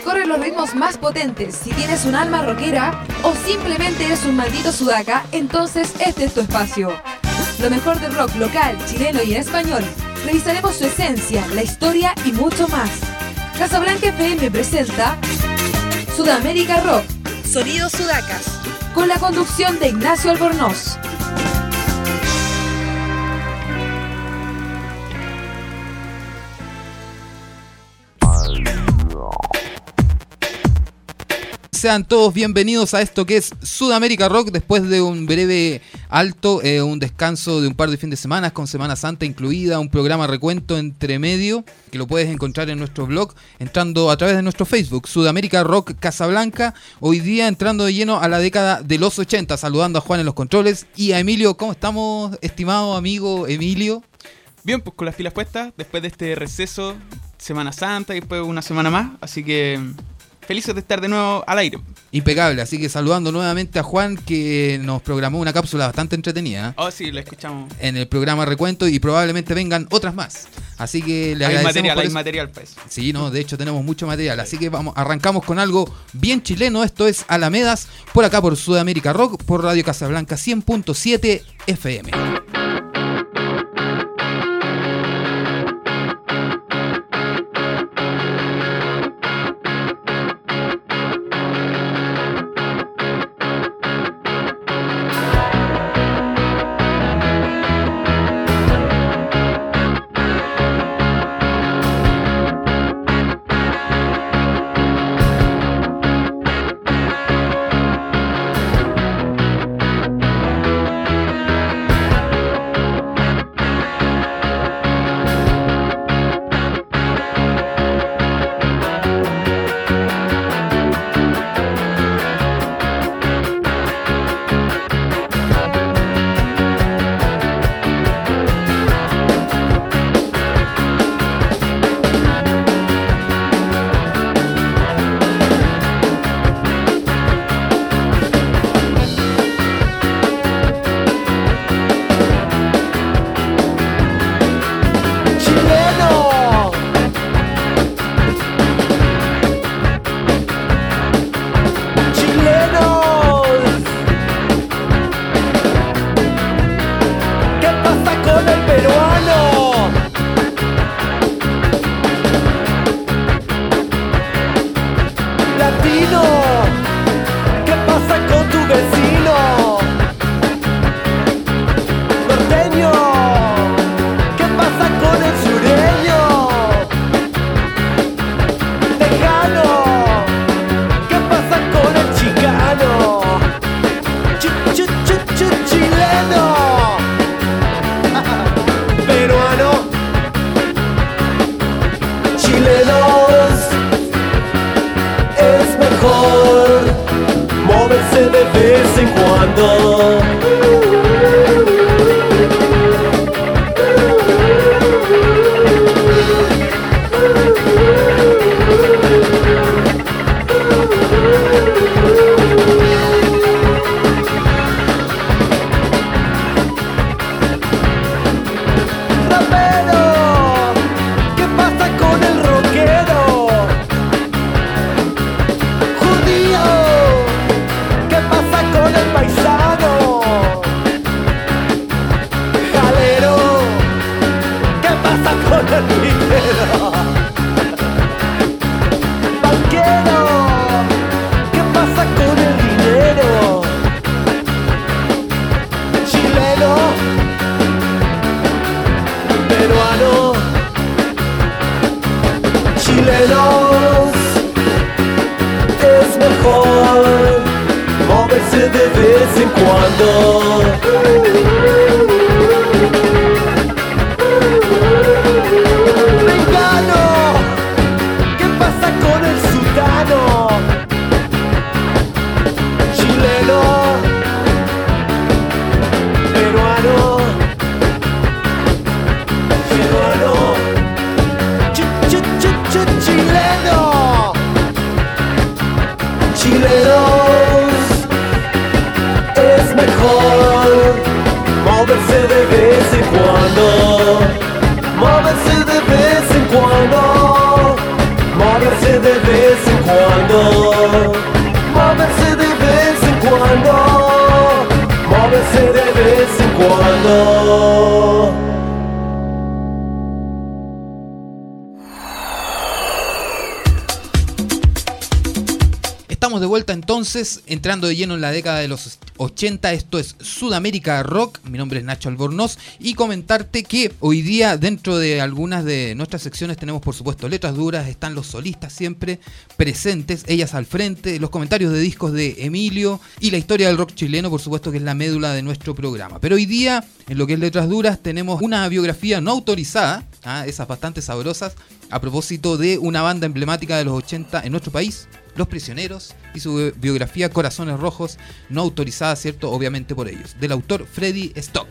Corren los ritmos más potentes. Si tienes un alma rockera o simplemente eres un maldito sudaca, entonces este es tu espacio. Lo mejor del rock local, chileno y en español. Revisaremos su esencia, la historia y mucho más. Casablanca FM presenta Sudamérica Rock, Sonidos Sudacas, con la conducción de Ignacio Albornoz. Sean todos bienvenidos a esto que es Sudamérica Rock después de un breve alto, eh, un descanso de un par de fines de semana con Semana Santa incluida, un programa recuento entre medio que lo puedes encontrar en nuestro blog entrando a través de nuestro Facebook Sudamérica Rock Casablanca. Hoy día entrando de lleno a la década de los 80, saludando a Juan en los controles y a Emilio. ¿Cómo estamos, estimado amigo Emilio? Bien, pues con las pilas puestas después de este receso Semana Santa y después una semana más, así que felices de estar de nuevo al aire. Impecable, así que saludando nuevamente a Juan que nos programó una cápsula bastante entretenida. ¿eh? Oh, sí, la escuchamos. En el programa Recuento y probablemente vengan otras más. Así que le hay material, hay material pues. Sí, no, de hecho tenemos mucho material, así que vamos, arrancamos con algo bien chileno, esto es Alamedas, por acá por Sudamérica Rock, por Radio Casablanca 100.7 FM. De entrando de lleno en la década de los 80. Esto es Sudamérica Rock. Mi nombre es Nacho Albornoz. Y comentarte que hoy día, dentro de algunas de nuestras secciones, tenemos por supuesto letras duras. Están los solistas siempre presentes, ellas al frente, los comentarios de discos de Emilio y la historia del rock chileno, por supuesto, que es la médula de nuestro programa. Pero hoy día, en lo que es letras duras, tenemos una biografía no autorizada, ¿ah? esas bastante sabrosas, a propósito de una banda emblemática de los 80 en nuestro país los Prisioneros y su biografía Corazones Rojos, no autorizada, ¿cierto? Obviamente por ellos, del autor Freddy Stock.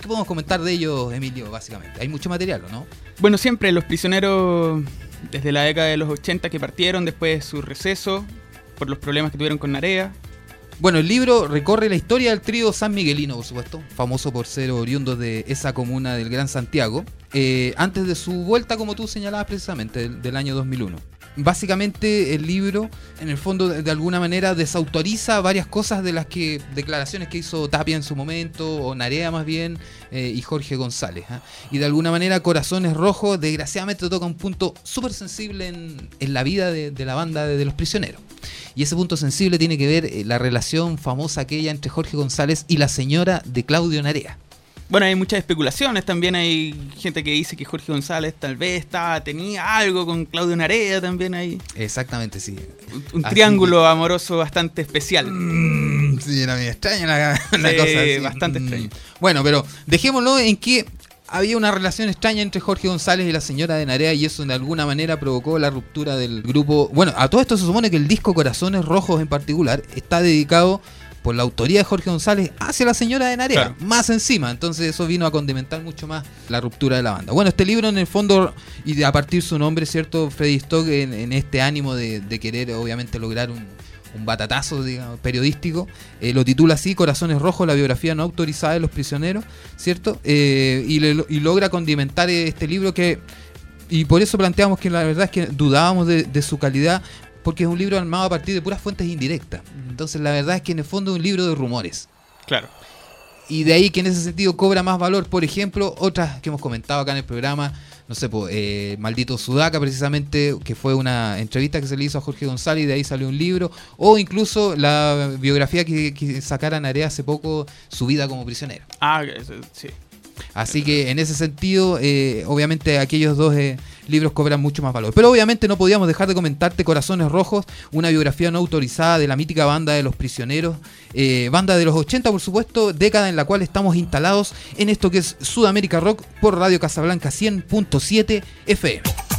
¿Qué podemos comentar de ellos, Emilio, básicamente? Hay mucho material, ¿o no? Bueno, siempre los prisioneros, desde la década de los 80 que partieron, después de su receso, por los problemas que tuvieron con Narea. Bueno, el libro recorre la historia del trío San Miguelino, por supuesto, famoso por ser oriundo de esa comuna del Gran Santiago, eh, antes de su vuelta, como tú señalabas precisamente, del, del año 2001 básicamente el libro, en el fondo, de, alguna manera desautoriza varias cosas de las que declaraciones que hizo Tapia en su momento, o Narea más bien, eh, y Jorge González. ¿ah? Y de alguna manera Corazones Rojos, desgraciadamente, toca un punto súper sensible en, la vida de, la banda de, de, los prisioneros. Y ese punto sensible tiene que ver eh, la relación famosa aquella entre Jorge González y la señora de Claudio Narea. Bueno, hay muchas especulaciones. También hay gente que dice que Jorge González tal vez estaba, tenía algo con Claudio Narea también ahí. Exactamente, sí. Un, triángulo que... amoroso bastante especial. Mm, sí, era muy extraña la, la sí, cosa. Así. bastante mm. extraño. Bueno, pero dejémoslo en que había una relación extraña entre Jorge González y la señora de Narea y eso de alguna manera provocó la ruptura del grupo. Bueno, a todo esto se supone que el disco Corazones Rojos en particular está dedicado por la autoría de Jorge González hacia la señora de Narea, claro. más encima. Entonces eso vino a condimentar mucho más la ruptura de la banda. Bueno, este libro en el fondo, y a partir su nombre, ¿cierto? Freddy Stock, en, en este ánimo de, de, querer obviamente lograr un, un batatazo digamos, periodístico, eh, lo titula así, Corazones Rojos, la biografía no autorizada de los prisioneros, ¿cierto? Eh, y, le, y logra condimentar este libro que... Y por eso planteamos que la verdad es que dudábamos de, de su calidad, porque es un libro armado a partir de puras fuentes indirectas. Entonces la verdad es que en el fondo es un libro de rumores. Claro. Y de ahí que en ese sentido cobra más valor, por ejemplo, otras que hemos comentado acá en el programa, no sé, eh, Maldito Sudaca precisamente, que fue una entrevista que se le hizo a Jorge González y de ahí salió un libro, o incluso la biografía que, que sacara Narea hace poco, Su vida como prisionero. Ah, sí. Así que en ese sentido, eh, obviamente aquellos dos eh, libros cobran mucho más valor. Pero obviamente no podíamos dejar de comentarte Corazones Rojos, una biografía no autorizada de la mítica banda de los prisioneros, eh, banda de los 80 por supuesto, década en la cual estamos instalados en esto que es Sudamérica Rock por Radio Casablanca 100.7 FM.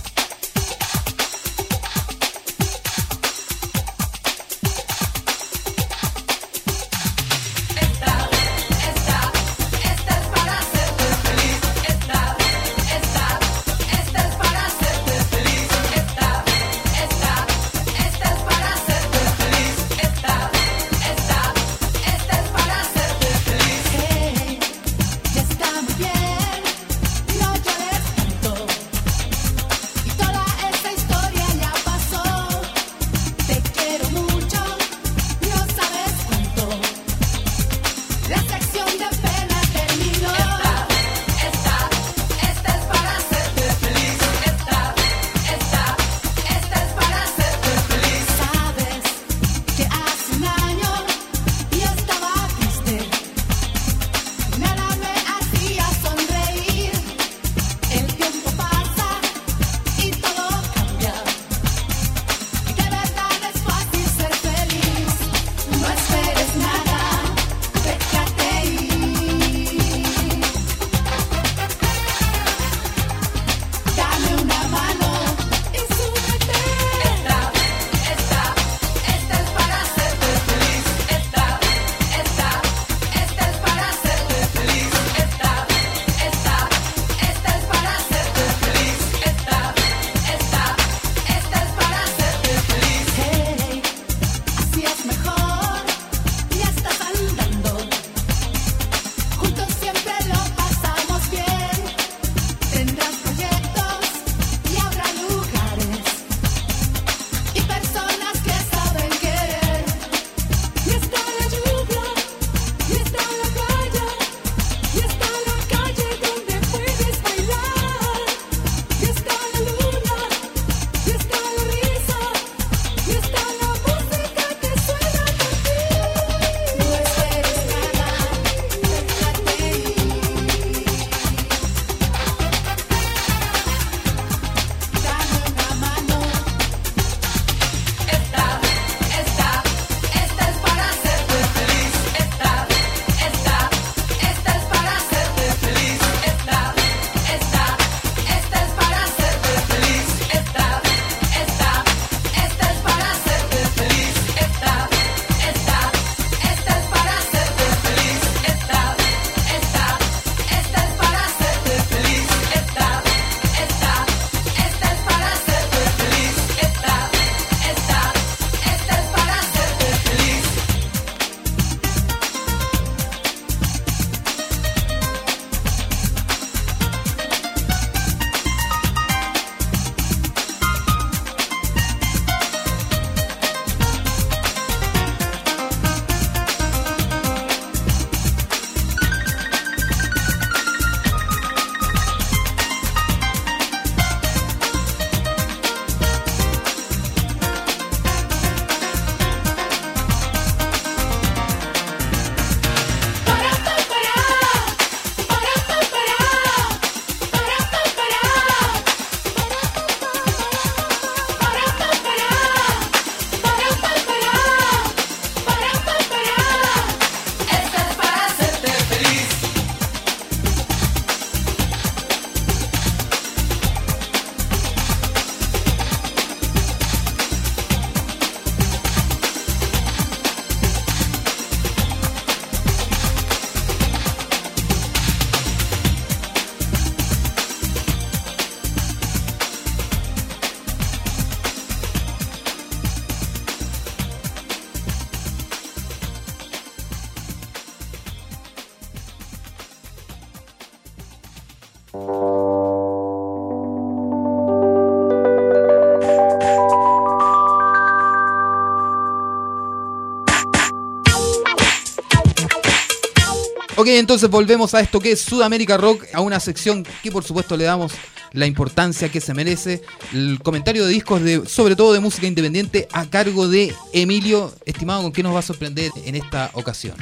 Entonces volvemos a esto que es Sudamérica Rock, a una sección que por supuesto le damos la importancia que se merece. El comentario de discos, de, sobre todo de música independiente, a cargo de Emilio. Estimado, ¿con qué nos va a sorprender en esta ocasión?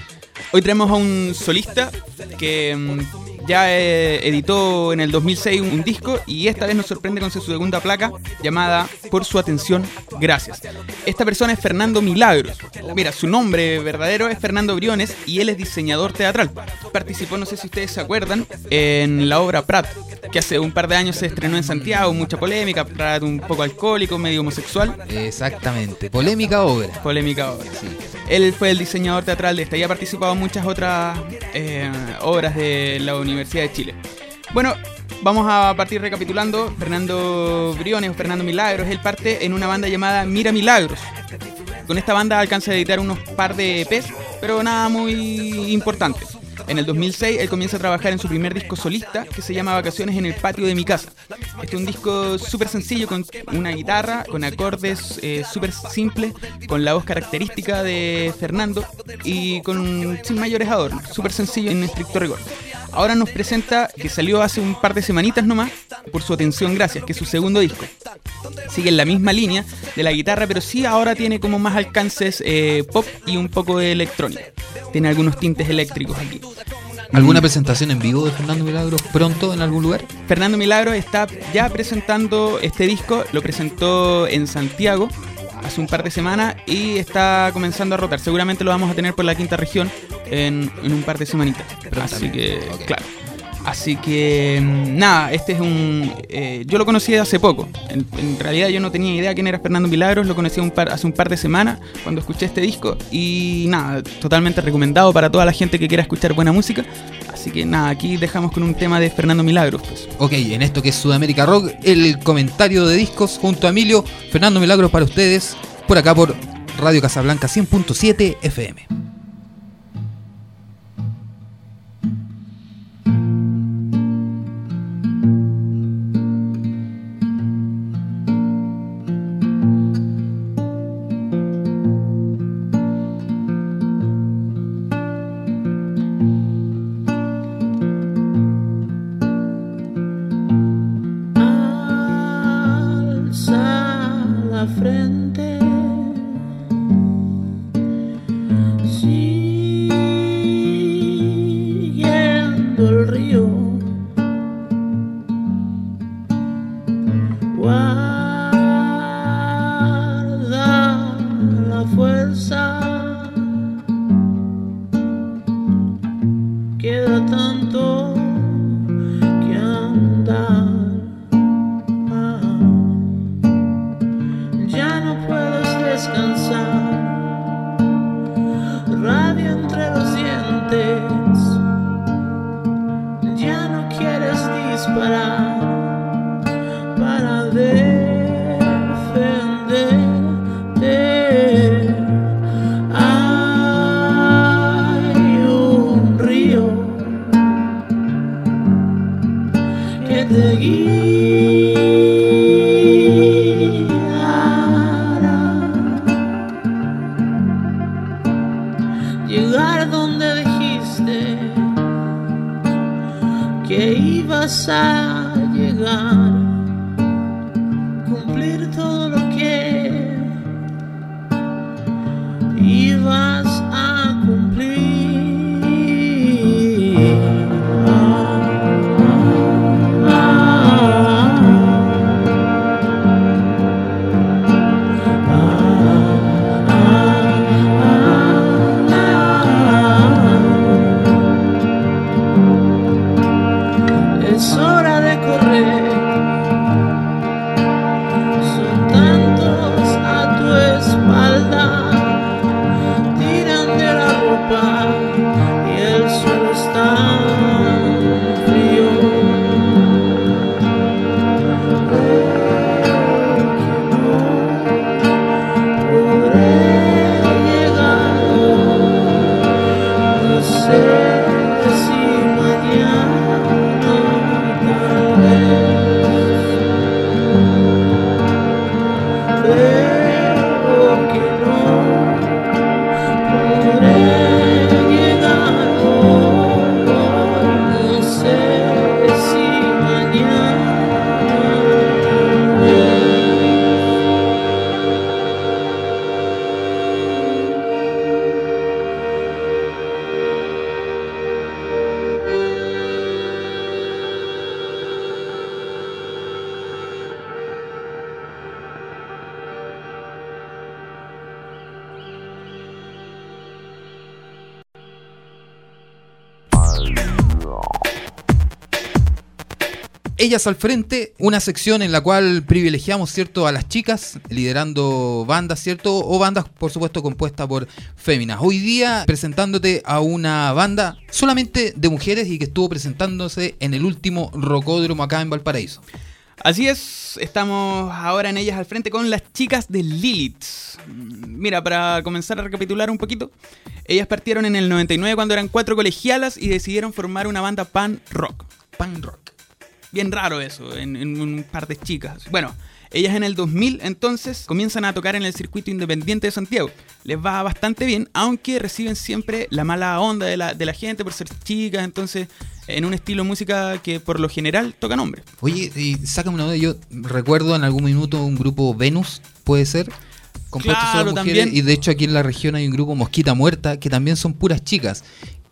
Hoy traemos a un solista que mm, ya eh, editó en el 2006 un, disco y esta vez nos sorprende con su segunda placa llamada Por su atención, gracias. Esta persona es Fernando Milagros. Mira, su nombre verdadero es Fernando Briones y él es diseñador teatral. Participó, no sé si ustedes se acuerdan, en la obra Prat, que hace un par de años se estrenó en Santiago, mucha polémica, Prat un poco alcohólico, medio homosexual. Exactamente, polémica obra. Polémica obra, sí. Él fue el diseñador teatral de esta y ha participado en muchas otras eh, obras de la Universidad de Chile. Bueno, vamos a partir recapitulando. Fernando Briones o Fernando Milagros, él parte en una banda llamada Mira Milagros. Con esta banda alcanza a editar unos par de EPs, pero nada muy importante. En el 2006 él comienza a trabajar en su primer disco solista que se llama Vacaciones en el patio de mi casa. Este es un disco súper sencillo con una guitarra, con acordes eh, súper simples, con la voz característica de Fernando y con sin mayores adornos, súper sencillo en estricto rigor. Ahora nos presenta que salió hace un par de semanitas nomás por su atención gracias, que es su segundo disco. Sigue en la misma línea de la guitarra, pero sí ahora tiene como más alcances eh, pop y un poco de electrónica. Tiene algunos tintes eléctricos aquí. ¿Alguna presentación en vivo de Fernando Milagros pronto en algún lugar? Fernando Milagros está ya presentando este disco, lo presentó en Santiago hace un par de semanas y está comenzando a rotar. Seguramente lo vamos a tener por la quinta región en, un par de semanitas. Así que, claro. Así que mm, nada, este es un... Eh, yo lo conocí hace poco. En, realidad yo no tenía idea quién era Fernando Milagros, lo conocí hace un par de semanas cuando escuché este disco. Y nada, totalmente recomendado para toda la gente que quiera escuchar buena música. Así que nada, aquí dejamos con un tema de Fernando Milagros. Pues. Ok, en esto que es Sudamérica Rock, el comentario de discos junto a Emilio, Fernando Milagros para ustedes, por acá por Radio Casablanca 100.7 FM. why. Ellas al frente, una sección en la cual privilegiamos, ¿cierto?, a las chicas, liderando bandas, ¿cierto? O bandas, por supuesto, compuestas por féminas. Hoy día presentándote a una banda solamente de mujeres y que estuvo presentándose en el último Rocódromo acá en Valparaíso. Así es, estamos ahora en ellas al frente con las chicas de Lilith. Mira, para comenzar a recapitular un poquito, ellas partieron en el 99 cuando eran cuatro colegialas y decidieron formar una banda pan rock. Pan rock. Bien raro eso, en, en un par de chicas. Bueno, ellas en el 2000 entonces comienzan a tocar en el circuito independiente de Santiago. Les va bastante bien, aunque reciben siempre la mala onda de la, de la gente por ser chicas, entonces en un estilo de música que por lo general tocan hombres. Oye, y sácame una duda, yo recuerdo en algún minuto un grupo Venus, puede ser, compuesto Claro, solo mujeres, también. y de hecho aquí en la región hay un grupo Mosquita Muerta, que también son puras chicas.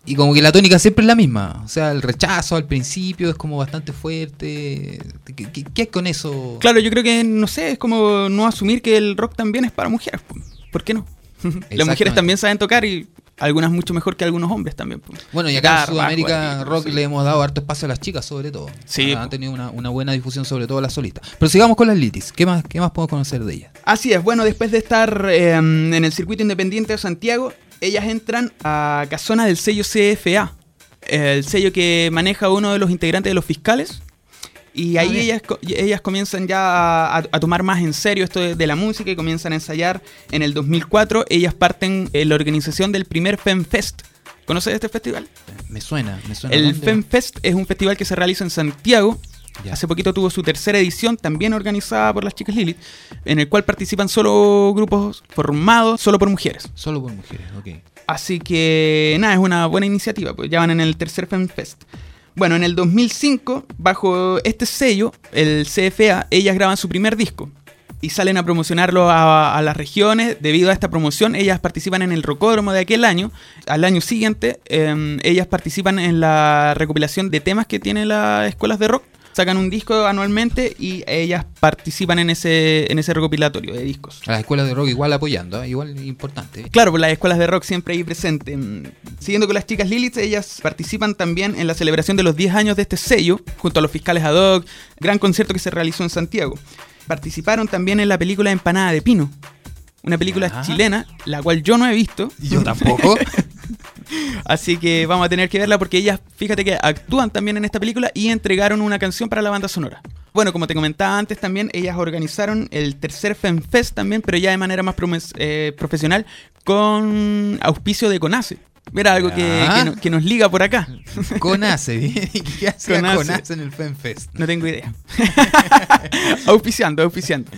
Y como que la tónica siempre es la misma. O sea, el rechazo al principio es como bastante fuerte. ¿Qué, qué, qué es con eso? Claro, yo creo que, no sé, es como no asumir que el rock también es para mujeres. po. ¿Por qué no? Las mujeres también saben tocar y algunas mucho mejor que algunos hombres también. Bueno, y acá en Sudamérica Rock sí. le hemos dado harto espacio a las chicas, sobre todo. Sí, Han tenido una, una buena difusión, sobre todo las solistas. Pero sigamos con las litis. ¿Qué más, qué más podemos conocer de ellas? Así es, bueno, después de estar eh, en el circuito independiente de Santiago, ellas entran a Casona del sello CFA, el sello que maneja uno de los integrantes de los fiscales. Y Ah, ahí ellas, ellas comienzan ya a, a tomar más en serio esto de, de la música y comienzan a ensayar. En el 2004 ellas parten en la organización del primer FemFest. ¿Conoces este festival? Me suena, me suena. El. FemFest es un festival que se realiza en Santiago. Ya. Hace poquito tuvo su tercera edición, también organizada por las chicas Lilith, en el cual participan solo grupos formados solo por mujeres. Solo por mujeres, ok. Así que nada, es una buena iniciativa, pues ya van en el tercer FemFest. Bueno, en el 2005, bajo este sello, el CFA, ellas graban su primer disco y salen a promocionarlo a, a las regiones. Debido a esta promoción, ellas participan en el Rocódromo de aquel año. Al año siguiente, eh, ellas participan en la recopilación de temas que tienen las escuelas de rock. Sacan un disco anualmente y ellas participan en ese, en ese recopilatorio de discos. A las escuelas de rock igual apoyando, ¿eh? igual importante. Claro, por las escuelas de rock siempre ahí presente. Mm, Siguiendo con las chicas Lilith, ellas participan también en la celebración de los 10 años de este sello, junto a los fiscales ad hoc, gran concierto que se realizó en Santiago. Participaron también en la película Empanada de Pino, una película chilena, la cual yo no he visto, Yo tampoco. así que vamos a tener que verla porque ellas, fíjate que actúan también en esta película y entregaron una canción para la banda sonora. Bueno, como te comentaba antes también, ellas organizaron el tercer FemFest también, pero ya de manera más eh, profesional, con auspicio de CONACE. Era algo que, que no- que nos liga por acá. Conace, ¿bien? ¿Y ¿qué hacía Conace. Conace en el FemFest? No tengo idea. auspiciando, auspiciando.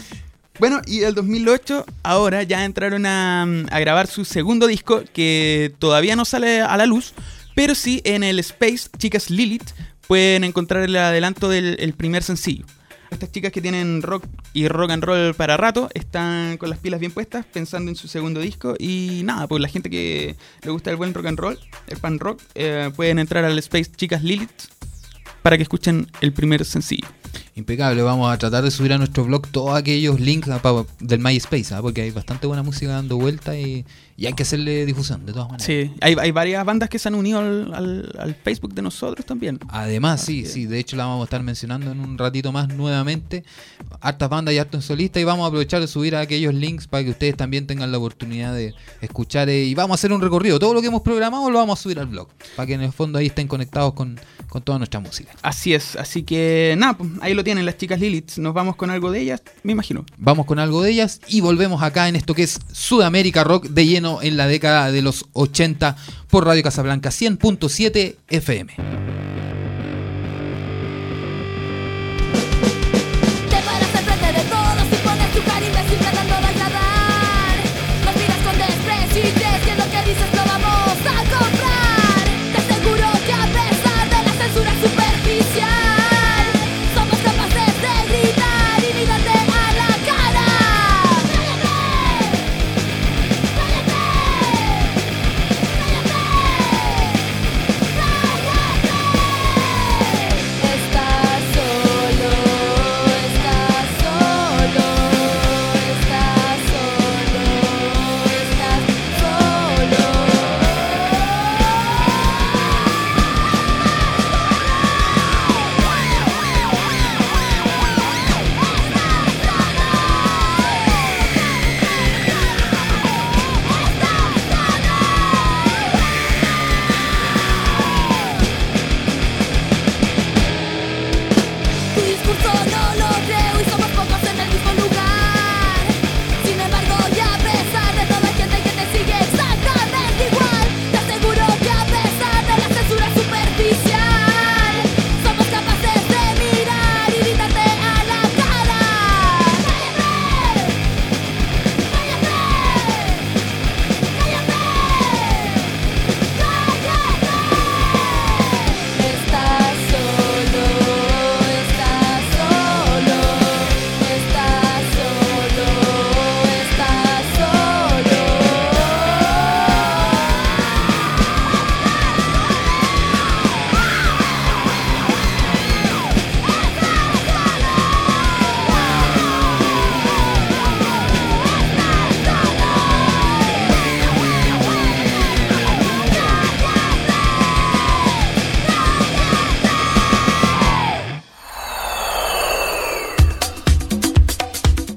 Bueno, y el 2008 ahora ya entraron a, grabar su segundo disco que todavía no sale a la luz, pero sí en el Space Chicas Lilith pueden encontrar el adelanto del el primer sencillo. Estas chicas que tienen rock y rock and roll para rato están con las pilas bien puestas pensando en su segundo disco y nada, pues la gente que le gusta el buen rock and roll, el pan rock, eh, pueden entrar al Space Chicas Lilith para que escuchen el primer sencillo. Impecable, vamos a tratar de subir a nuestro blog todos aquellos links a- pa- del MySpace, ¿ah? porque hay bastante buena música dando vuelta y, y hay que hacerle difusión, de todas maneras. Sí, hay, hay varias bandas que se han unido al, al- al Facebook de nosotros también. Además, sí, es. sí, de hecho la vamos a estar mencionando en un ratito más nuevamente. Hartas bandas y hartos solistas y vamos a aprovechar de subir a aquellos links para que ustedes también tengan la oportunidad de escuchar eh, y vamos a hacer un recorrido. Todo lo que hemos programado lo vamos a subir al blog, para que en el fondo ahí estén conectados con, con toda nuestra música. Así es, así que nada, pues, ahí lo tienen las chicas Lilith. Nos vamos con algo de ellas, me imagino. Vamos con algo de ellas y volvemos acá en esto que es Sudamérica Rock de lleno en la década de los 80 por Radio Casablanca 100.7 FM.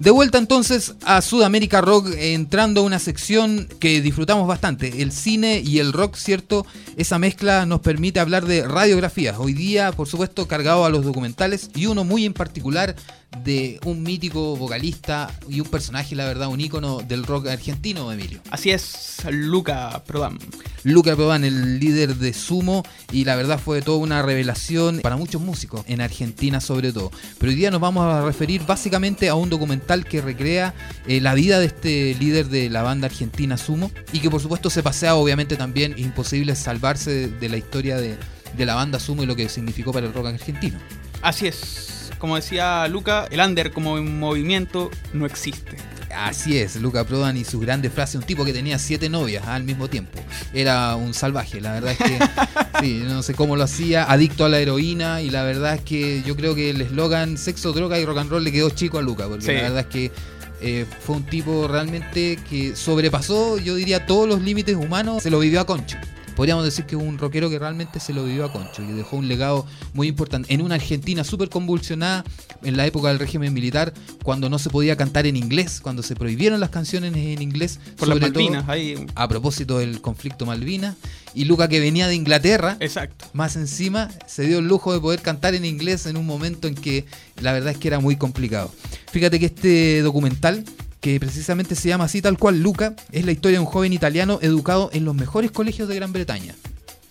De vuelta entonces a Sudamérica Rock, entrando a una sección que disfrutamos bastante, el cine y el rock, ¿cierto? Esa mezcla nos permite hablar de radiografías. Hoy día, por supuesto, cargado a los documentales y uno muy en particular de un mítico vocalista y un personaje, la verdad, un ícono del rock argentino, Emilio. Así es, Luca Prodan. Luca Prodan, el líder de Sumo, y la verdad fue toda una revelación para muchos músicos, en Argentina sobre todo. Pero hoy día nos vamos a referir básicamente a un documental que recrea eh, la vida de este líder de la banda argentina Sumo, y que por supuesto se pasea obviamente también imposible de, de la historia de, de la banda Sumo y lo que significó para el rock argentino. Así es. Como decía Luca, el under como movimiento no existe. Así es, Luca Prodan y sus grandes frases, un tipo que tenía siete novias al mismo tiempo. Era un salvaje, la verdad es que sí, no sé cómo lo hacía, adicto a la heroína y la verdad es que yo creo que el eslogan sexo, droga y rock and roll le quedó chico a Luca, porque Sí. la verdad es que eh, fue un tipo realmente que sobrepasó, yo diría, todos los límites humanos, se lo vivió a concho. Podríamos decir que es un rockero que realmente se lo vivió a concho y dejó un legado muy importante en una Argentina súper convulsionada en la época del régimen militar, cuando no se podía cantar en inglés, cuando se prohibieron las canciones en inglés. Por las sobre todo Malvinas, ahí. a propósito del conflicto Malvinas. Y Luca que venía de Inglaterra, Exacto. más encima, se dio el lujo de poder cantar en inglés en un momento en que la verdad es que era muy complicado. Fíjate que este documental, que precisamente se llama así tal cual Luca, es la historia de un joven italiano educado en los mejores colegios de Gran Bretaña.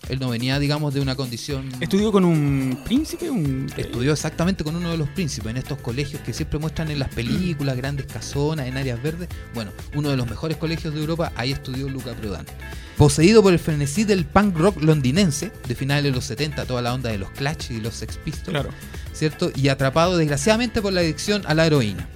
Él no venía, digamos, de una condición... Estudió con un príncipe, un Estudió exactamente con uno de los príncipes en estos colegios que siempre muestran en las películas, grandes casonas, en áreas verdes. Bueno, uno de los mejores colegios de Europa, ahí estudió Luca Prodan. Poseído por el frenesí del punk rock londinense, de finales de los 70, toda la onda de los Clash y los Sex Pistols, Claro. ¿cierto? Y atrapado desgraciadamente por la adicción a la heroína.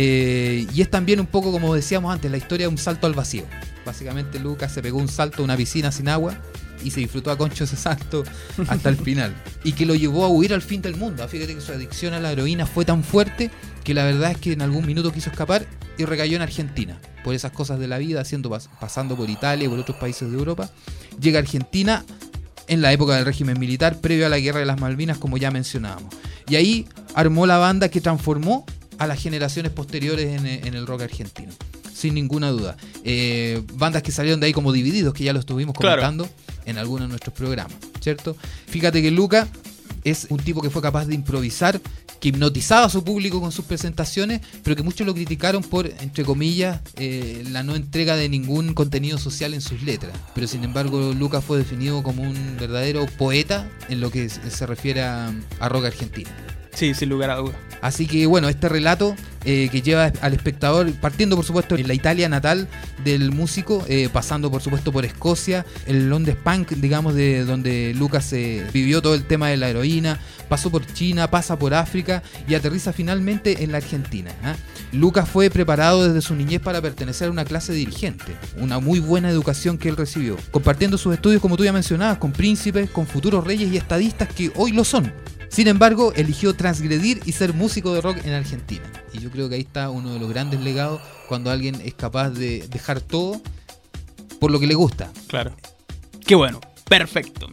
Eh, y es también un poco, como decíamos antes, la historia de un salto al vacío. Básicamente Lucas se pegó un salto a una piscina sin agua y se disfrutó a concho ese salto hasta el final. Y que lo llevó a huir al fin del mundo. Fíjate que su adicción a la heroína fue tan fuerte que la verdad es que en algún minuto quiso escapar y recayó en Argentina. Por esas cosas de la vida, haciendo, pas- pasando por Italia y por otros países de Europa. Llega a Argentina en la época del régimen militar, previo a la guerra de las Malvinas, como ya mencionábamos. Y ahí armó la banda que transformó a las generaciones posteriores en, en el rock argentino. Sin ninguna duda. Eh, bandas que salieron de ahí como divididos, que ya lo estuvimos Claro. comentando en algunos de nuestros programas, ¿cierto? Fíjate que Luca es un tipo que fue capaz de improvisar, que hipnotizaba a su público con sus presentaciones, pero que muchos lo criticaron por, entre comillas, eh, la no entrega de ningún contenido social en sus letras. Pero sin embargo, Luca fue definido como un verdadero poeta en lo que se se refiere a, a rock argentino. Sí, sin lugar a dudas. Así que bueno, este relato eh, que lleva al espectador, partiendo por supuesto en la Italia natal del músico, eh, pasando por supuesto por Escocia, el Londres Punk, digamos, de donde Lucas eh, vivió todo el tema de la heroína, pasó por China, pasa por África y aterriza finalmente en la Argentina. Lucas fue preparado desde su niñez para pertenecer a una clase dirigente, una muy buena educación que él recibió, compartiendo sus estudios, como tú ya mencionabas, con príncipes, con futuros reyes y estadistas que hoy lo son. Sin embargo, eligió transgredir y ser músico de rock en Argentina. Y yo creo que ahí está uno de los grandes legados cuando alguien es capaz de dejar todo por lo que le gusta. Claro. Qué bueno, perfecto.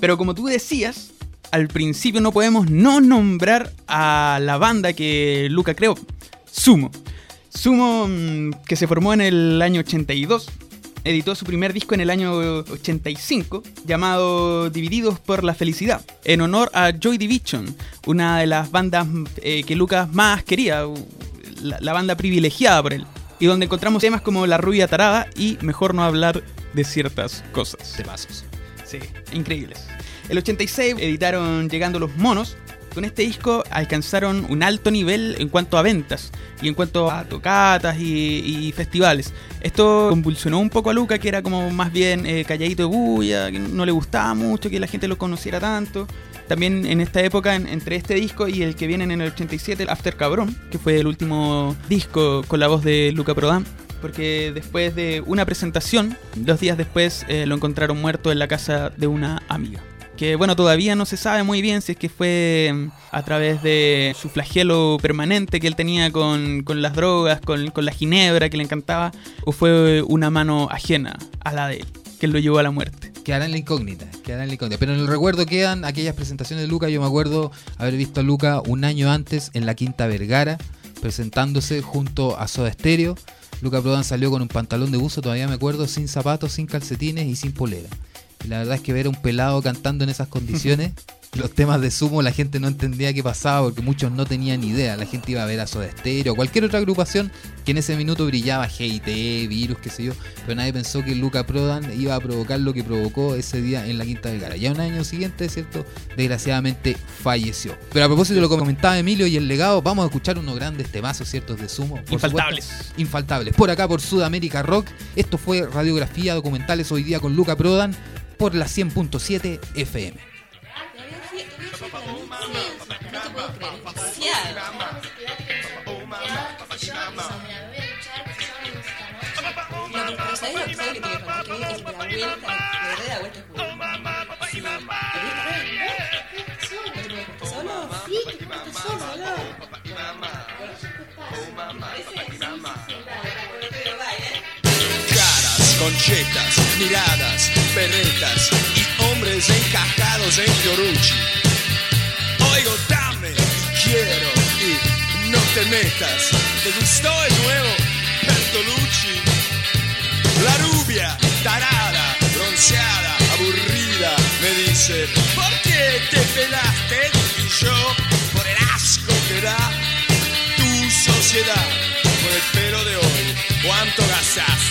Pero como tú decías, al principio no podemos no nombrar a la banda que Luca creó, Sumo. Sumo, mm, que se formó en el año 82, editó su primer disco en el año 85, llamado Divididos por la Felicidad, en honor a Joy Division, una de las bandas eh, que Lucas más quería, la, la banda privilegiada por él, y donde encontramos temas como La Rubia Tarada y Mejor no hablar de ciertas cosas. pasos. Sí, increíbles. El 86 editaron Llegando los Monos. Con este disco alcanzaron un alto nivel en cuanto a ventas y en cuanto a tocatas y, festivales. Esto convulsionó un poco a Luca, que era como más bien eh, calladito de bulla, que no le gustaba mucho que la gente lo conociera tanto. También en esta época, en- entre este disco y el que viene en el 87, el After Cabrón, que fue el último disco con la voz de Luca Prodan, porque después de una presentación, dos días después eh, lo encontraron muerto en la casa de una amiga. Que bueno, todavía no se sabe muy bien si es que fue mm, a través de su flagelo permanente que él tenía con, con las drogas, con, con la ginebra que le encantaba, o fue una mano ajena a la de él, que lo llevó a la muerte. Quedará en la incógnita, quedará en la incógnita. Pero en el recuerdo quedan aquellas presentaciones de Luca. Yo me acuerdo haber visto a Luca un año antes en la Quinta Vergara presentándose junto a Soda Stereo. Luca Prodan salió con un pantalón de buzo, todavía me acuerdo, sin zapatos, sin calcetines y sin polera. La verdad es que ver a un pelado cantando en esas condiciones, los temas de sumo la gente no entendía qué pasaba porque muchos no tenían idea. La gente iba a ver a Soda Stereo o cualquier otra agrupación que en ese minuto brillaba, GIT, Virus, qué sé yo, pero nadie pensó que Luca Prodan iba a provocar lo que provocó ese día en la Quinta Vergara. Ya un año siguiente, ¿cierto? Desgraciadamente falleció. Pero a propósito de lo que comentaba Emilio y el legado, vamos a escuchar unos grandes temazos, ¿ciertos? De sumo. por Infaltables. supuesto. infaltables. Por acá, por Sudamérica Rock. Esto fue Radiografía Documentales hoy día con Luca Prodan por la 100.7 FM. Caras, conchetas, miradas, berretas y hombres encajados en Fiorucci. Oigo, y no te metas. ¿Te gustó el nuevo Bertolucci? La rubia, tarada, bronceada, aburrida, me dice, ¿por qué te pelaste? Y yo, por el asco que da tu sociedad, por el pelo de hoy, ¿cuánto gastaste?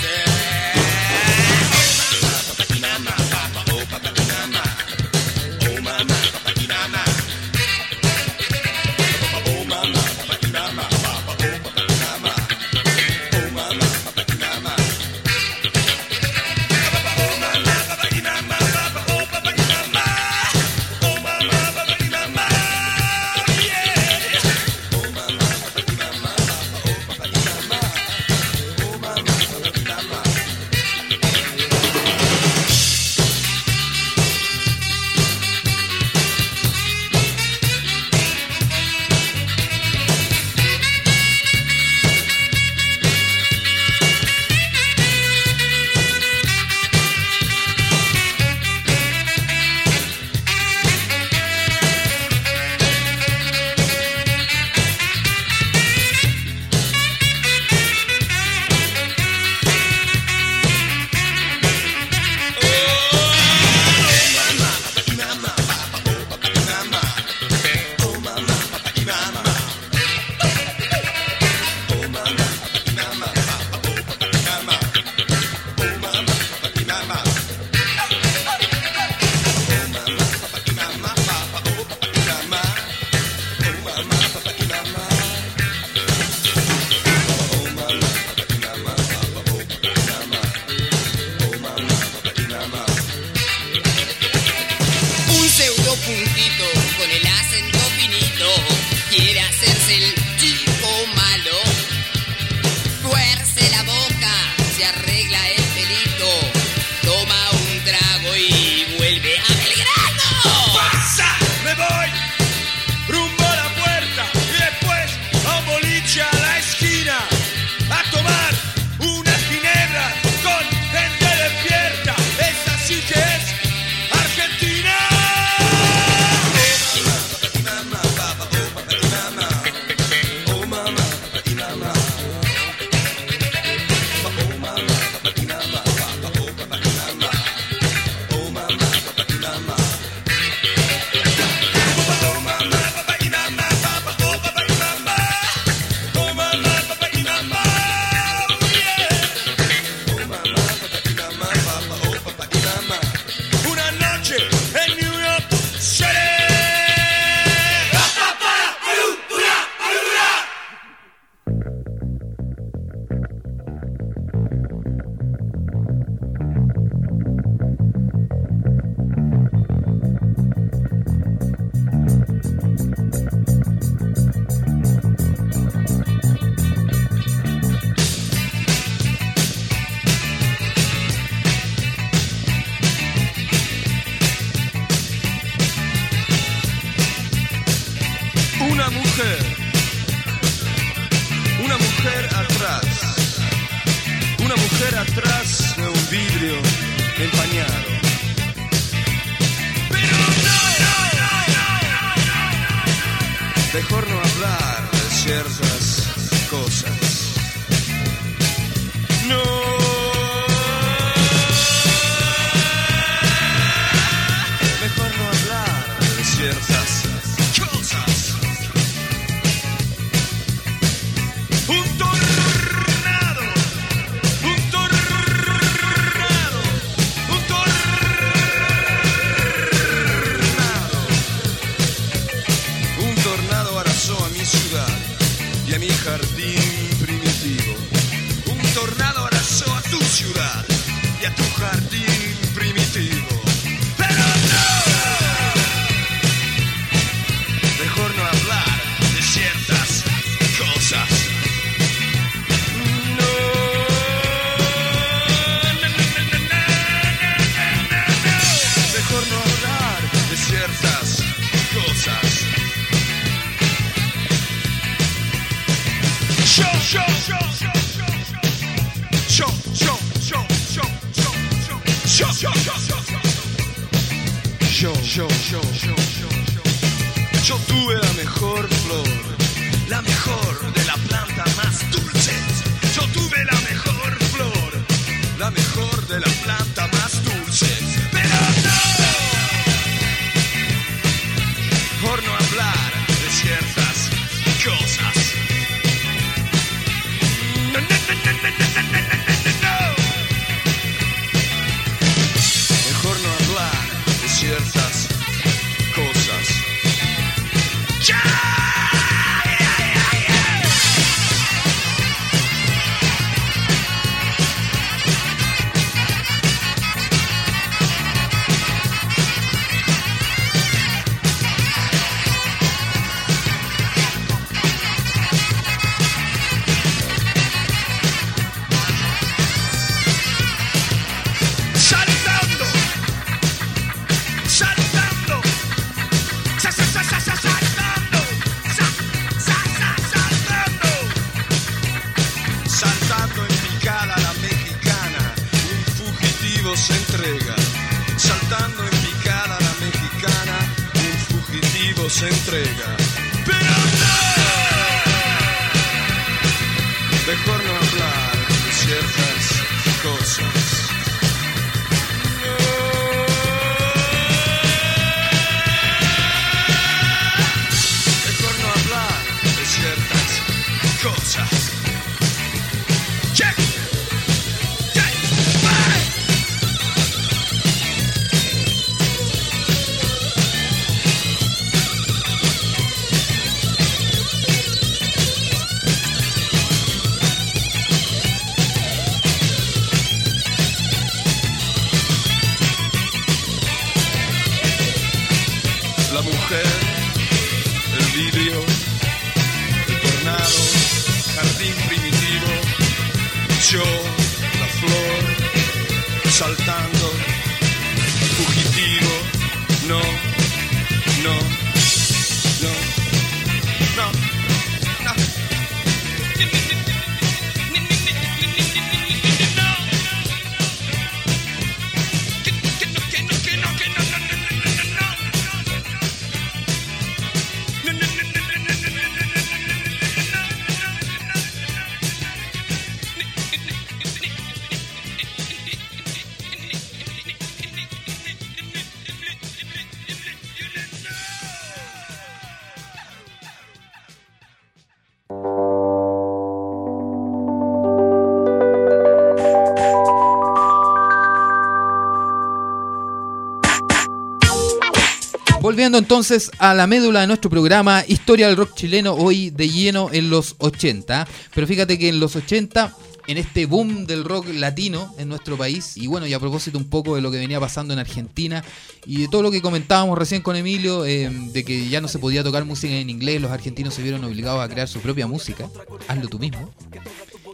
Volviendo entonces a la médula de nuestro programa, historia del rock chileno, hoy de lleno en los 80. Pero fíjate que en los 80, en este boom del rock latino en nuestro país, y bueno, y a propósito un poco de lo que venía pasando en Argentina y de todo lo que comentábamos recién con Emilio, eh, de que ya no se podía tocar música en inglés, los argentinos se vieron obligados a crear su propia música. Hazlo tú mismo.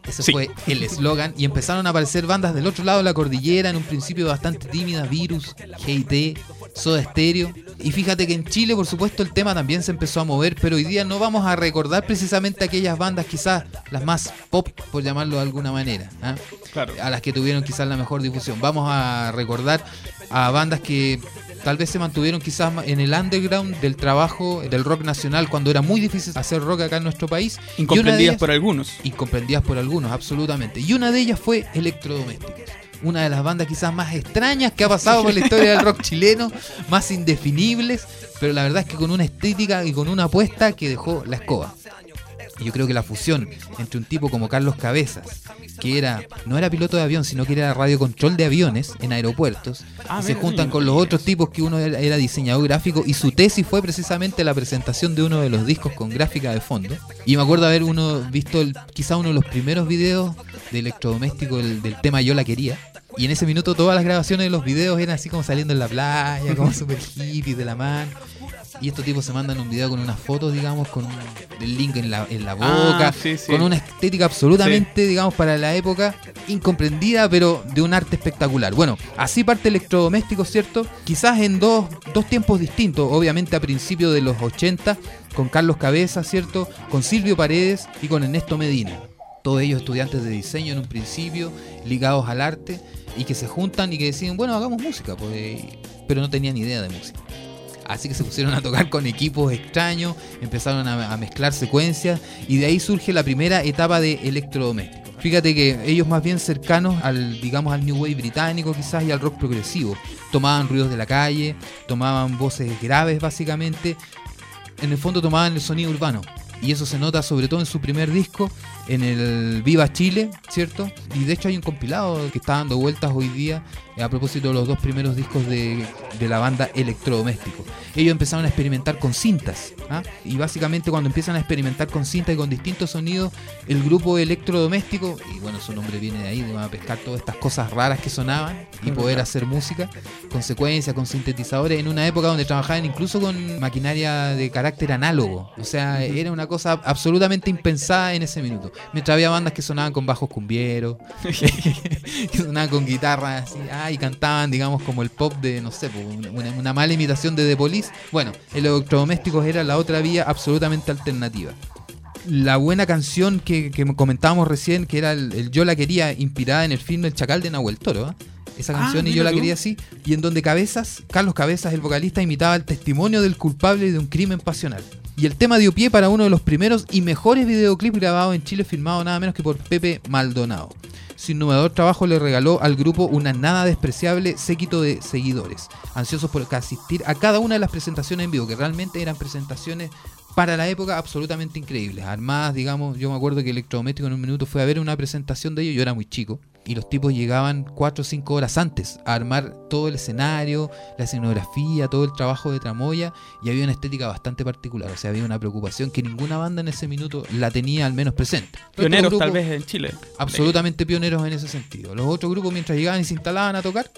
Ese Sí. fue el eslogan. Y empezaron a aparecer bandas del otro lado de la cordillera, en un principio bastante tímidas, Virus, GT, Soda Stereo. Y fíjate que en Chile, por supuesto, el tema también se empezó a mover, pero hoy día no vamos a recordar precisamente aquellas bandas, quizás las más pop, por llamarlo de alguna manera, ¿ah? Claro. a las que tuvieron quizás la mejor difusión. Vamos a recordar a bandas que tal vez se mantuvieron quizás en el underground del trabajo del rock nacional cuando era muy difícil hacer rock acá en nuestro país. Incomprendidas ellas- por algunos. incomprendidas por algunos, absolutamente. Y una de ellas fue Electrodomésticos. Una de las bandas quizás más extrañas que ha pasado por la historia del rock chileno, más indefinibles, pero la verdad es que con una estética y con una apuesta que dejó la escoba. Yo creo que la fusión entre un tipo como Carlos Cabezas, que era no era piloto de avión, sino que era radiocontrol de aviones en aeropuertos, Ah, y se mira, juntan con los otros tipos que uno era, era diseñador gráfico y su tesis fue precisamente la presentación de uno de los discos con gráfica de fondo. Y me acuerdo haber uno visto el, quizá uno de los primeros videos de electrodoméstico el- del tema Yo la quería. Y en ese minuto todas las grabaciones de los videos eran así como saliendo en la playa, como super hippie de la mano. Y estos tipos se mandan un video con unas fotos, digamos, con un- el link en la, en la boca, Ah, sí, sí. con una estética absolutamente, digamos, para la época, incomprendida, pero de un arte espectacular. Bueno, así parte Electrodomésticos, ¿cierto? Quizás en dos, dos tiempos distintos, obviamente a principios de los 80, con Carlos Cabeza, ¿cierto? Con Silvio Paredes y con Ernesto Medina. Todos ellos estudiantes de diseño en un principio, ligados al arte, y que se juntan y que deciden, bueno, hagamos música, pues, pero no tenían idea de música. Así que se pusieron a tocar con equipos extraños, empezaron a, mezclar secuencias y de ahí surge la primera etapa de electrodomésticos. Fíjate que ellos más bien cercanos al, digamos, al New Wave británico quizás y al rock progresivo. Tomaban ruidos de la calle, tomaban voces graves básicamente, en el fondo tomaban el sonido urbano. Y eso se nota sobre todo en su primer disco, en el Viva Chile, ¿cierto? Y de hecho hay un compilado que está dando vueltas hoy día a propósito de los dos primeros discos de, de la banda Electrodoméstico. Ellos empezaron a experimentar con cintas. ¿ah? Y básicamente cuando empiezan a experimentar con cintas y con distintos sonidos, el grupo Electrodoméstico, y bueno, su nombre viene de ahí, de a pescar todas estas cosas raras que sonaban y poder hacer música con secuencias, con sintetizadores, en una época donde trabajaban incluso con maquinaria de carácter análogo. O sea, era una cosa absolutamente impensada en ese minuto. Mientras había bandas que sonaban con bajos cumbieros, que sonaban con guitarras así, ah, y cantaban, digamos, como el pop de, no sé, una, una mala imitación de The Police. Bueno, el electrodomésticos era la otra vía absolutamente alternativa. La buena canción que, que comentábamos recién, que era el, el Yo la quería, inspirada en el film El Chacal de Nahuel Toro, ¿ah? esa Ah, canción y yo la tú. quería así, y en donde Cabezas, Carlos Cabezas, el vocalista, imitaba el testimonio del culpable de un crimen pasional. Y el tema dio pie para uno de los primeros y mejores videoclips grabados en Chile, filmado nada menos que por Pepe Maldonado. Su innovador trabajo le regaló al grupo una nada despreciable séquito de seguidores, ansiosos por asistir a cada una de las presentaciones en vivo, que realmente eran presentaciones para la época absolutamente increíbles. Armadas, digamos, yo me acuerdo que Electrodoméstico en un minuto fue a ver una presentación de ellos, yo era muy chico, y los tipos llegaban 4 o 5 horas antes a armar todo el escenario, la escenografía, todo el trabajo de tramoya, y había una estética bastante particular, o sea, había una preocupación que ninguna banda en ese minuto la tenía al menos presente. Pioneros tal vez en Chile. absolutamente pioneros en ese sentido. Los otros grupos mientras llegaban y se instalaban a tocar,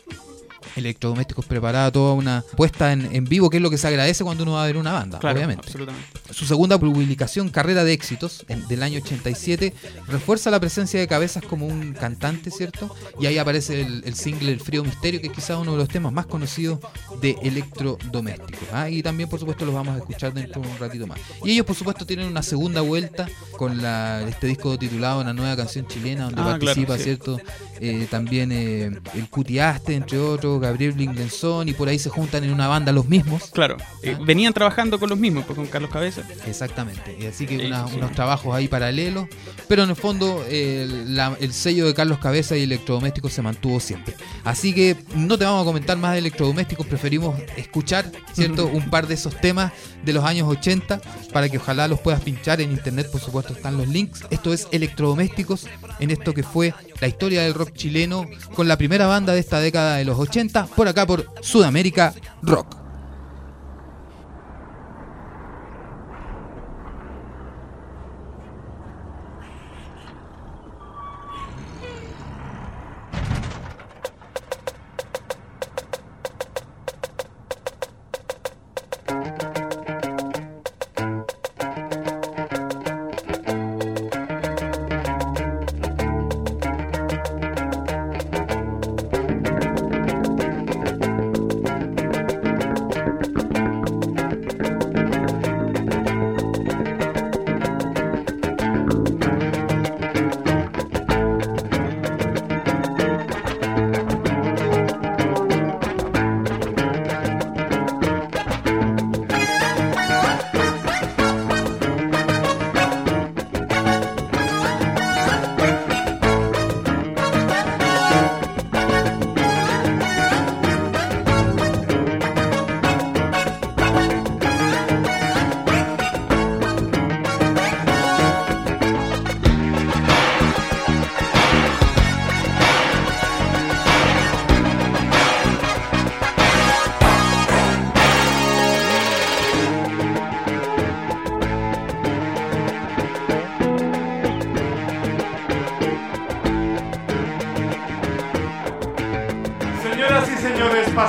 Electrodomésticos preparaba toda una puesta en, en vivo, que es lo que se agradece cuando uno va a ver una banda, Claro, obviamente. absolutamente. Su segunda publicación, Carrera de Éxitos, en- del año 87, refuerza la presencia de Cabezas como un cantante, ¿cierto? Y ahí aparece el, el single El Frío Misterio, que es quizá uno de los temas más conocidos de Electrodomésticos. ¿ah? Y también, por supuesto, los vamos a escuchar dentro de un ratito más. Y ellos, por supuesto, tienen una segunda vuelta con la, este disco titulado Una nueva canción chilena, donde Ah, claro, participa, sí. ¿cierto? Eh, también eh, el Cutiaste, entre otros, Gabriel Blinglenson, y por ahí se juntan en una banda los mismos. Claro, eh, venían trabajando con los mismos, pues con Carlos Cabeza. Exactamente, y así que Sí, una- sí. unos trabajos ahí paralelos, pero en el fondo eh, la- el sello de Carlos Cabeza y Electrodomésticos se mantuvo siempre. Así que no te vamos a comentar más de Electrodomésticos, preferimos escuchar, ¿cierto? Un par de esos temas de los años 80 para que ojalá los puedas pinchar en internet, por supuesto están los links. Esto es Electrodomésticos en esto que fue la historia del rock chileno con la primera banda de esta década de los 80, por acá por Sudamérica Rock.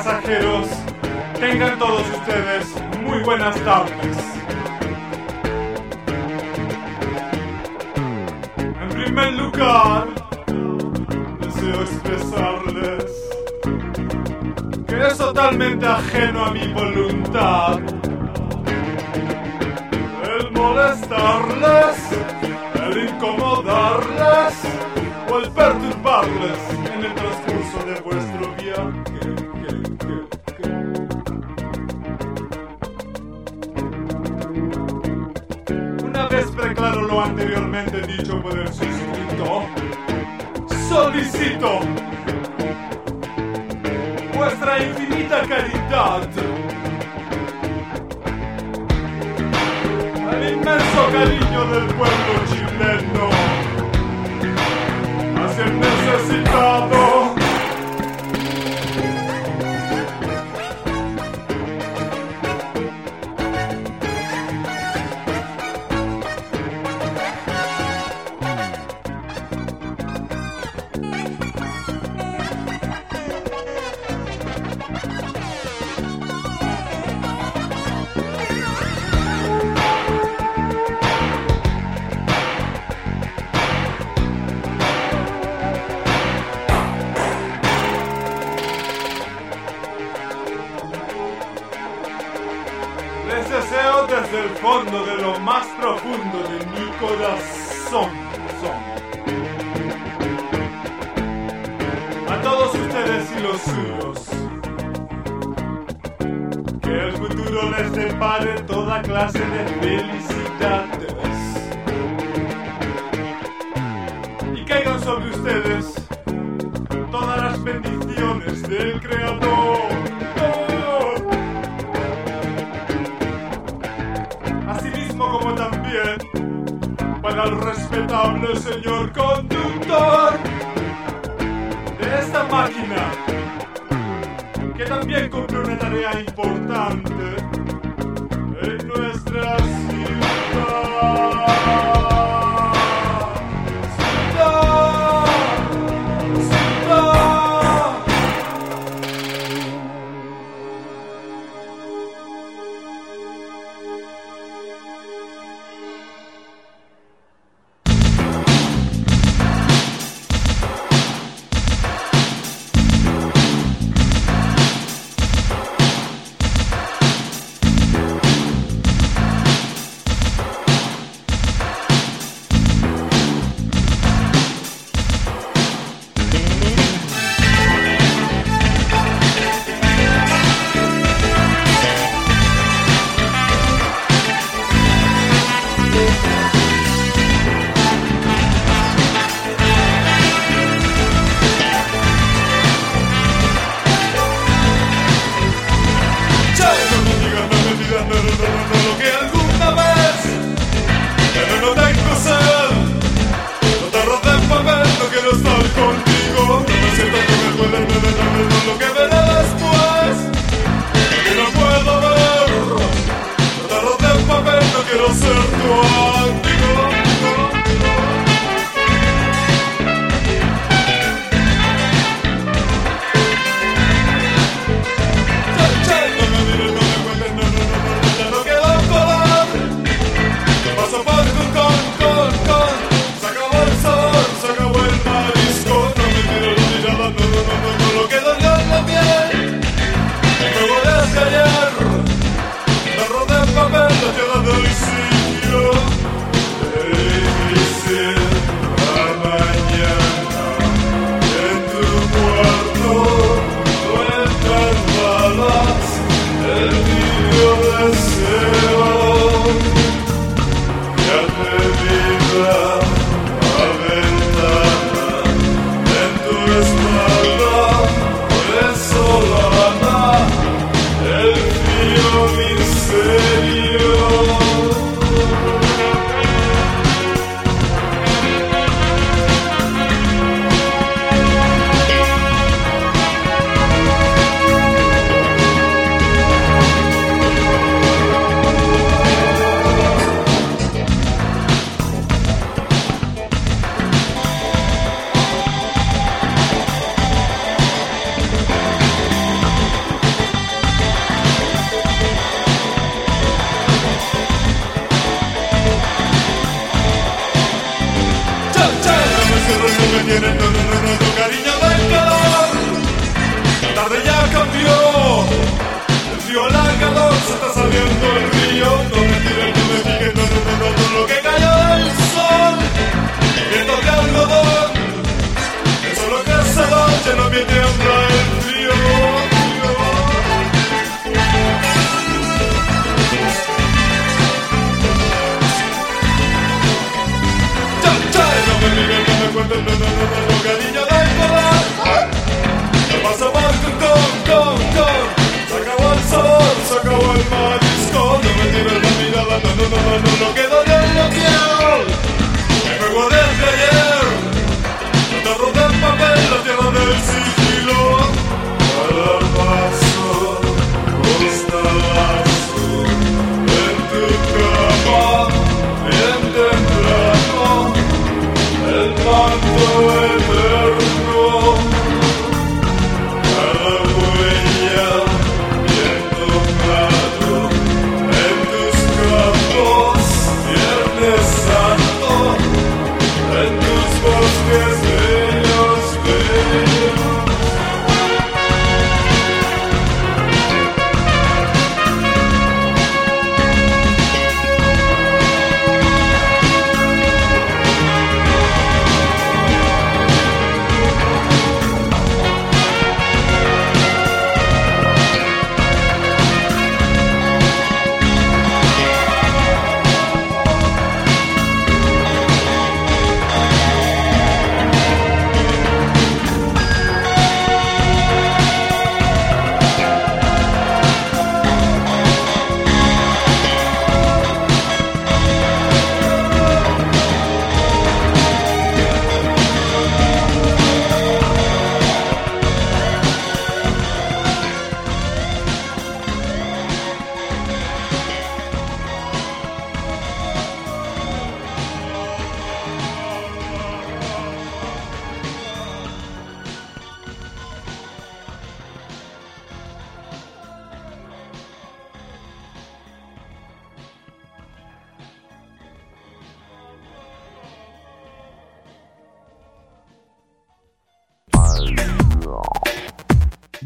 Pasajeros, tengan todos ustedes muy buenas tardes. En primer lugar, deseo expresarles que es totalmente ajeno a mi voluntad el molestarles, el incomodarles o el perturbarles preclaro lo anteriormente dicho por el suscrito, solicito vuestra infinita caridad el inmenso cariño del pueblo chileno hacia el necesitado. Les depare toda clase de felicidades. Y caigan sobre ustedes todas las bendiciones del Creador. Asimismo como también para el respetable señor conductor cumple una tarea importante en nuestra. Ciudad,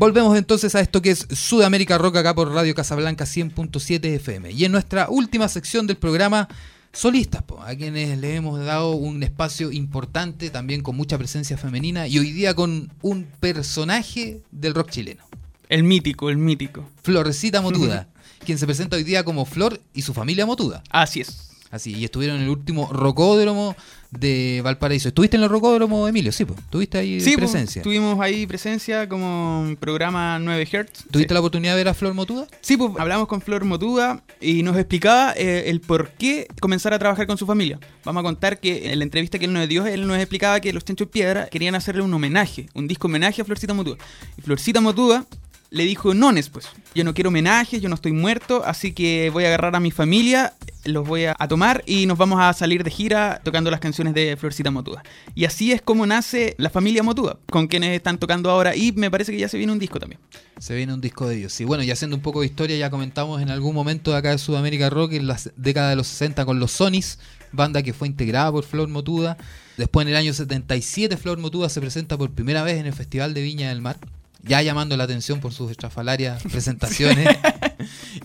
Volvemos entonces a esto que es Sudamérica Rock acá por Radio Casablanca 100.7 FM. Y en nuestra última sección del programa, solistas, po, a quienes le hemos dado un espacio importante, también con mucha presencia femenina y hoy día con un personaje del rock chileno. El mítico, el mítico. Florecita Motuda, quien se presenta hoy día como Flor y su familia Motuda. Así es. Así, y estuvieron en el último rocódromo de Valparaíso. ¿Estuviste en el rocódromo, Emilio? Sí, pues. ¿Tuviste ahí Sí, presencia? tuvimos ahí presencia como programa 9 Hz. ¿Tuviste Sí. la oportunidad de ver a Flor Motuda? Sí, pues hablamos con Flor Motuda y nos explicaba eh, el por qué comenzar a trabajar con su familia. Vamos a contar que en la entrevista que él nos dio, él nos explicaba que los Chanchos Piedra querían hacerle un homenaje, un disco homenaje a Florcita Motuda. Y Florcita Motuda le dijo, nones, pues, yo no quiero homenajes, yo no estoy muerto, así que voy a agarrar a mi familia, los voy a, tomar y nos vamos a salir de gira tocando las canciones de Florcita Motuda. Y así es como nace la familia Motuda, con quienes están tocando ahora y me parece que ya se viene un disco también. Se viene un disco de ellos. Sí, bueno, y haciendo un poco de historia, ya comentamos en algún momento de acá de Sudamérica Rock, en la década de los 60 con los Sonys, banda que fue integrada por Flor Motuda. Después en el año 77 Flor Motuda se presenta por primera vez en el Festival de Viña del Mar, ya llamando la atención por sus estrafalarias presentaciones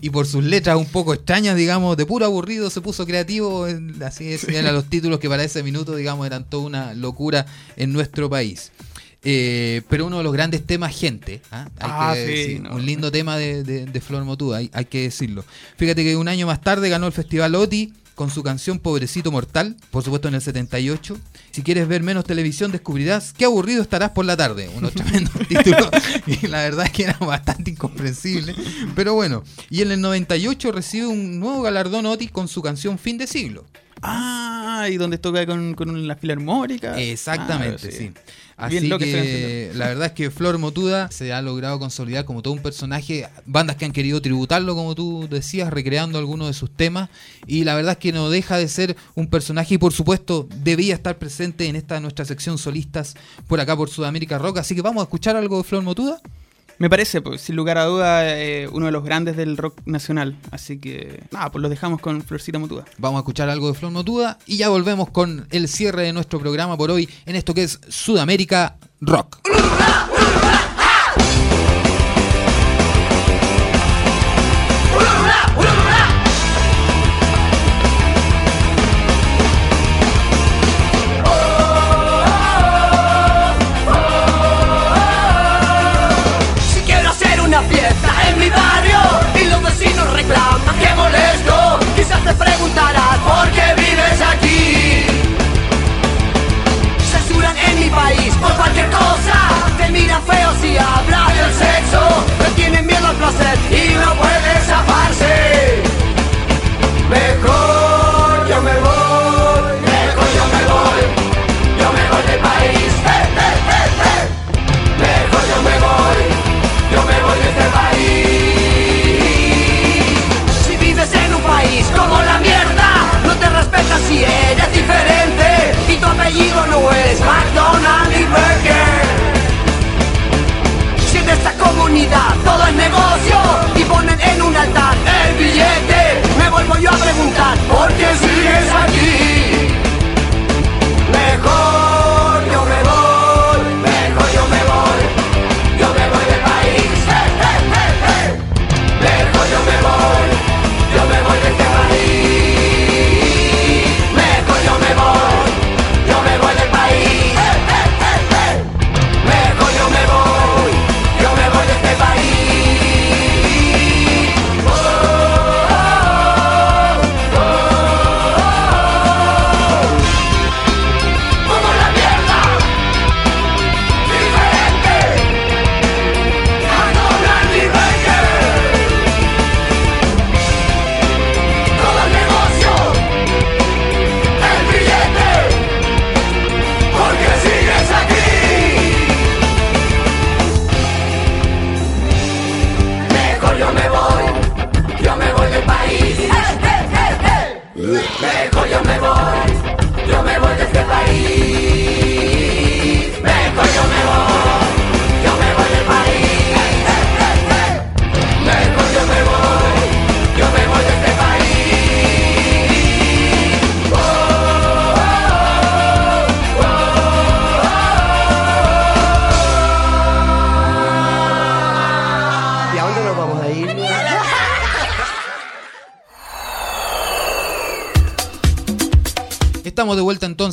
y por sus letras un poco extrañas, digamos, de puro aburrido se puso creativo, en- así es, eran los títulos que para ese minuto, digamos, eran toda una locura en nuestro país. Eh, pero uno de los grandes temas, gente. ¿ah? Hay Ah, que sí, decir, no. Un lindo tema de, de- de Flor Motuda, hay, hay que decirlo. Fíjate que un año más tarde ganó el Festival OTI con su canción Pobrecito Mortal, por supuesto en el 78. Si quieres ver menos televisión, descubrirás qué aburrido estarás por la tarde. Unos tremendos títulos. Y la verdad es que era bastante incomprensible. Pero bueno, y en el 98 recibe un nuevo galardón OTI con su canción Fin de Siglo. Ah, y donde toca con, con la filarmónica. Exactamente, Ah, sí. Así esa que la verdad es que Flor Motuda se ha logrado consolidar como todo un personaje. Bandas que han querido tributarlo, como tú decías, recreando algunos de sus temas. Y la verdad es que no deja de ser un personaje y por supuesto debía estar presente en esta nuestra sección solistas por acá por Sudamérica Rock. Así que vamos a escuchar algo de Flor Motuda. Me parece, pues, sin lugar a duda, eh, uno de los grandes del rock nacional. Así que, nada, pues los dejamos con Florcita Motuda. Vamos a escuchar algo de Flor Motuda y ya volvemos con el cierre de nuestro programa por hoy en esto que es Sudamérica Rock. y no puede zafarse. Mejor yo me voy, mejor yo me voy, yo me voy del país. Eh, eh, eh, mejor yo me voy, yo me voy de este país. Si vives en un país como la mierda, no te respetas si eres diferente y tu apellido no es McDonald's ni Burger. Si en esta comunidad dias é aqui.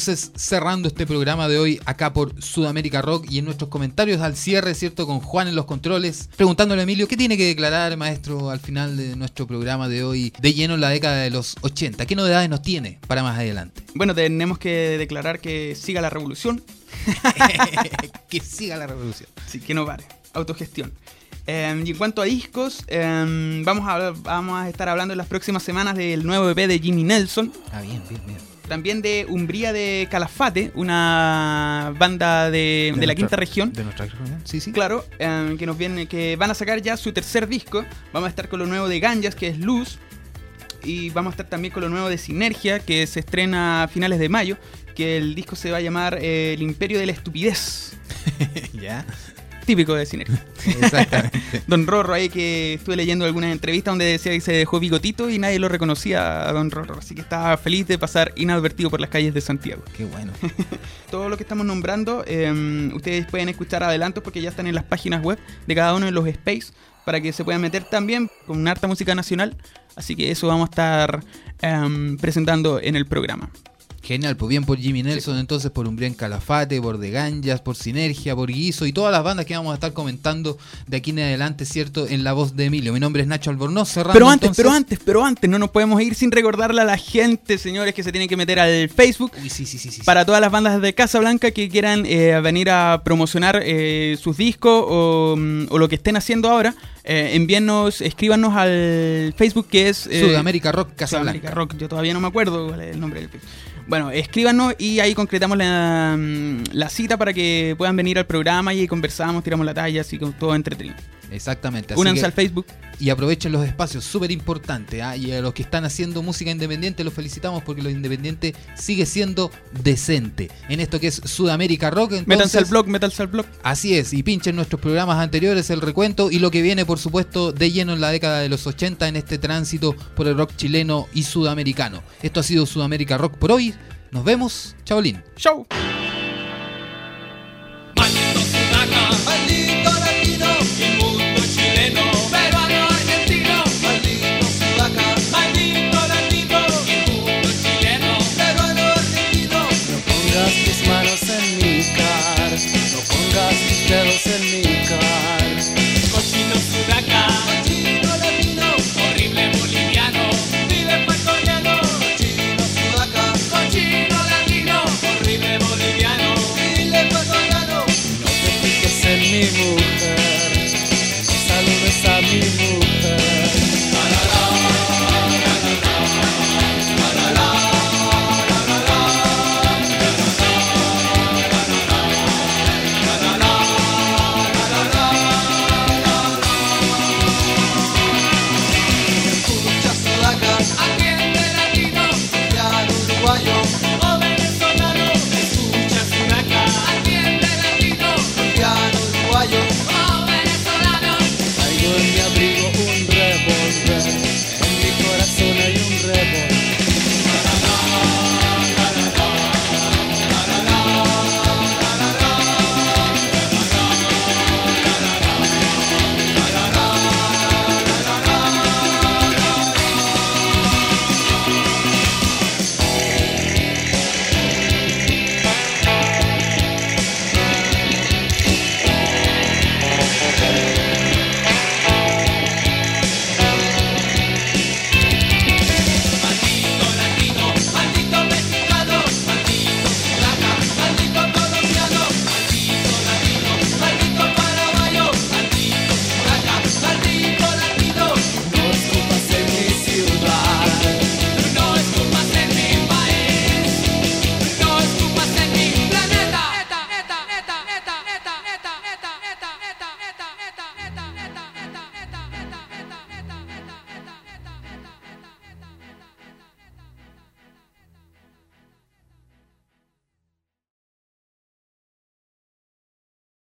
Entonces cerrando este programa de hoy acá por Sudamérica Rock y en nuestros comentarios al cierre, ¿cierto? Con Juan en los controles, preguntándole a Emilio, ¿qué tiene que declarar, maestro, al final de nuestro programa de hoy de lleno en la década de los 80? ¿Qué novedades nos tiene para más adelante? Bueno, tenemos que declarar que siga la revolución. que siga la revolución. Sí, que no pare. Autogestión. Eh, y en cuanto a discos, eh, vamos, a, vamos a estar hablando en las próximas semanas del nuevo EP de Jimmy Nelson. Ah, bien, bien, bien. También de Umbría de Calafate, una banda de, de la nuestra- quinta región. De nuestra región, sí, sí. Claro, eh, que nos viene, que van a sacar ya su tercer disco. Vamos a estar con lo nuevo de Ganjas, que es Luz. Y vamos a estar también con lo nuevo de Sinergia, que se estrena a finales de mayo. Que el disco se va a llamar eh, El Imperio de la Estupidez. ya. Típico de Sinergia. Exactamente. Don Rorro ahí que estuve leyendo algunas entrevistas donde decía que se dejó bigotito y nadie lo reconocía a Don Rorro. Así que estaba feliz de pasar inadvertido por las calles de Santiago. Qué bueno. Todo lo que estamos nombrando, eh, ustedes pueden escuchar adelantos porque ya están en las páginas web de cada uno de los space para que se puedan meter también con harta música nacional. Así que eso vamos a estar em, presentando en el programa. Genial, pues bien por Jimmy Nelson, entonces por Umbrián Calafate, por De Ganjas, por Sinergia, por Guiso y todas las bandas que vamos a estar comentando de aquí en adelante, ¿cierto? En la voz de Emilio. Mi nombre es Nacho Albornoz, cerrando Pero antes, entonces- pero antes, pero antes, no nos podemos ir sin recordarle a la gente, señores, que se tienen que meter al Facebook Uy, sí, sí, sí, sí. para todas las bandas de Casablanca que quieran eh, venir a promocionar eh, sus discos o, mm, o lo que estén haciendo ahora. Eh, envíennos, escríbanos al Facebook que es eh, Sudamérica Rock Sudamérica Casablanca. Rock. Yo todavía no me acuerdo cuál es el nombre del Facebook. Bueno, escríbanos y ahí concretamos la, mm, la cita para que puedan venir al programa y conversamos, tiramos la talla, así que todo entretenido. Exactamente. Únanse al Facebook. y aprovechen los espacios, súper importante. ¿ah? Y a los que están haciendo música independiente los felicitamos porque lo independiente sigue siendo decente. En esto que es Sudamérica Rock. Entonces, Métanse al blog, métanse al blog. Así es, y pinchen nuestros programas anteriores, el recuento y lo que viene, por supuesto, de lleno en la década de los 80 en este tránsito por el rock chileno y sudamericano. Esto ha sido Sudamérica Rock por hoy. Nos vemos. Chaolín. ¡Chau! send me